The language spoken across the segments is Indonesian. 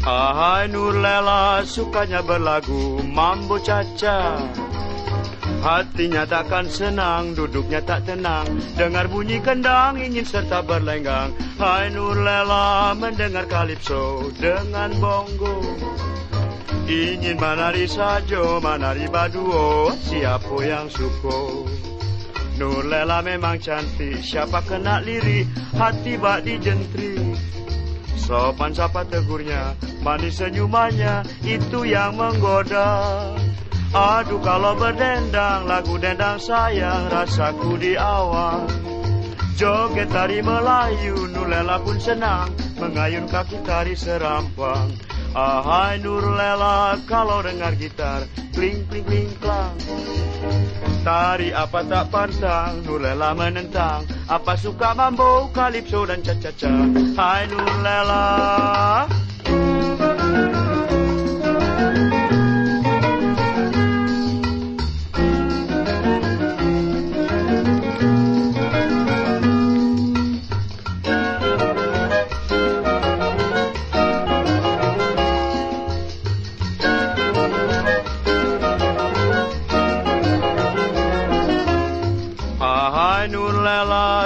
Hai Nur Lela sukanya berlagu mambo caca. Hatinya takkan senang, duduknya tak tenang. Dengar bunyi kendang, ingin serta berlenggang. Hai Nur Lela mendengar kalipso dengan bongo Ingin menari sajo, menari baduo Siapa yang suko? Nur Lela memang cantik, siapa kena lirik Hati bak dijentri Sopan sapa tegurnya, manis senyumannya, itu yang menggoda. Aduh kalau berdendang, lagu dendang sayang, rasaku di awal. Joget tari Melayu, Nulela pun senang, mengayun kaki tari serampang. Ahai Nurlela, kalau dengar gitar, kling kling kling klang. Tari apa tak pantang, Nurlela menentang Apa suka mambo, kalipso dan caca-caca Hai Nurlela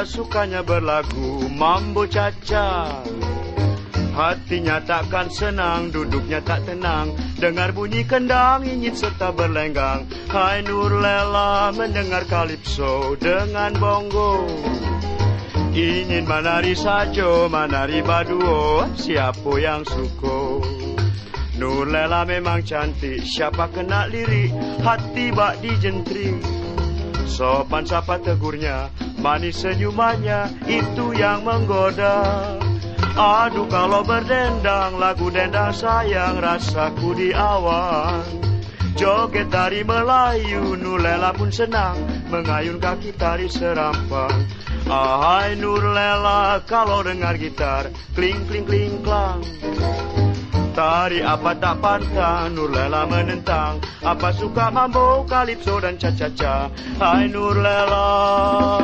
sukanya berlagu mambo caca Hatinya takkan senang, duduknya tak tenang. Dengar bunyi kendang, ingin serta berlenggang. Hai Nur Lela mendengar kalipso dengan bongo Ingin menari sajo, menari baduo Siapa yang suko? Nur Lela memang cantik, siapa kena lirik? Hati bak dijentri. Sopan sapa tegurnya, manis senyumannya, itu yang menggoda. Aduh kalau berdendang, lagu dendang sayang, rasaku di awan. Joget tari Melayu, Nulela pun senang, mengayun kaki tari serampang. Ahai Nurlela, kalau dengar gitar, kling kling kling klang. Tari apa tak pantang, Nurlela menentang Apa suka mambo, kalipso dan caca-caca Hai Nurlela